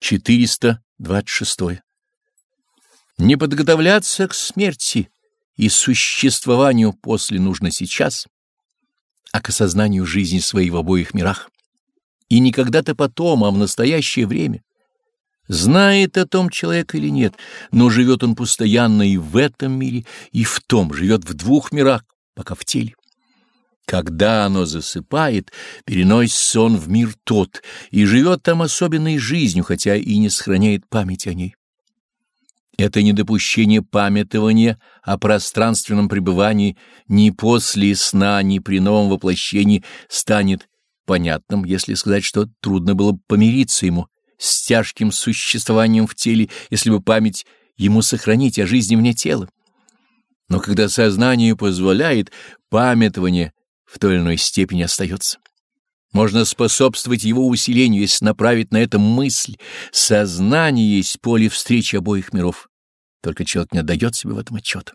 426. Не подготовляться к смерти и существованию после нужно сейчас, а к осознанию жизни своей в обоих мирах. И не когда-то потом, а в настоящее время. Знает о том человек или нет, но живет он постоянно и в этом мире, и в том, живет в двух мирах, пока в теле. Когда оно засыпает, переносится он в мир тот и живет там особенной жизнью, хотя и не сохраняет память о ней. Это недопущение памятования о пространственном пребывании ни после сна, ни при новом воплощении станет понятным, если сказать, что трудно было бы помириться ему с тяжким существованием в теле, если бы память ему сохранить о жизни вне тела. Но когда сознание позволяет, памятование в той или иной степени остается. Можно способствовать его усилению, если направить на это мысль. Сознание есть поле встречи обоих миров. Только человек не отдает себе в этом отчет.